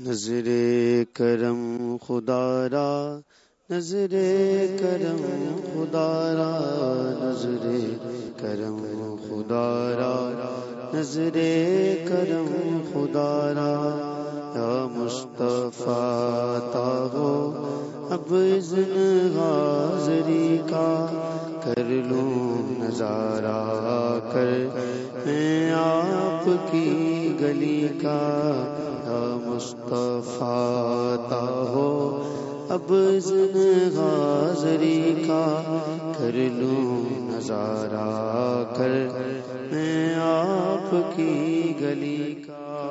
نظر کرم خدا را، نظر کرم خدا را، نظر کرم خدا را، نظر کرم خدا را۔ یا مصطفیٰ تا ہو اب اذن حاضری کا کر لوں نظارہ کر، میں آپ کی گلی کا مصطفیٰ ہو، اب زن حاضری کا کر لوں نظارہ کر میں آپ کی گلی کا۔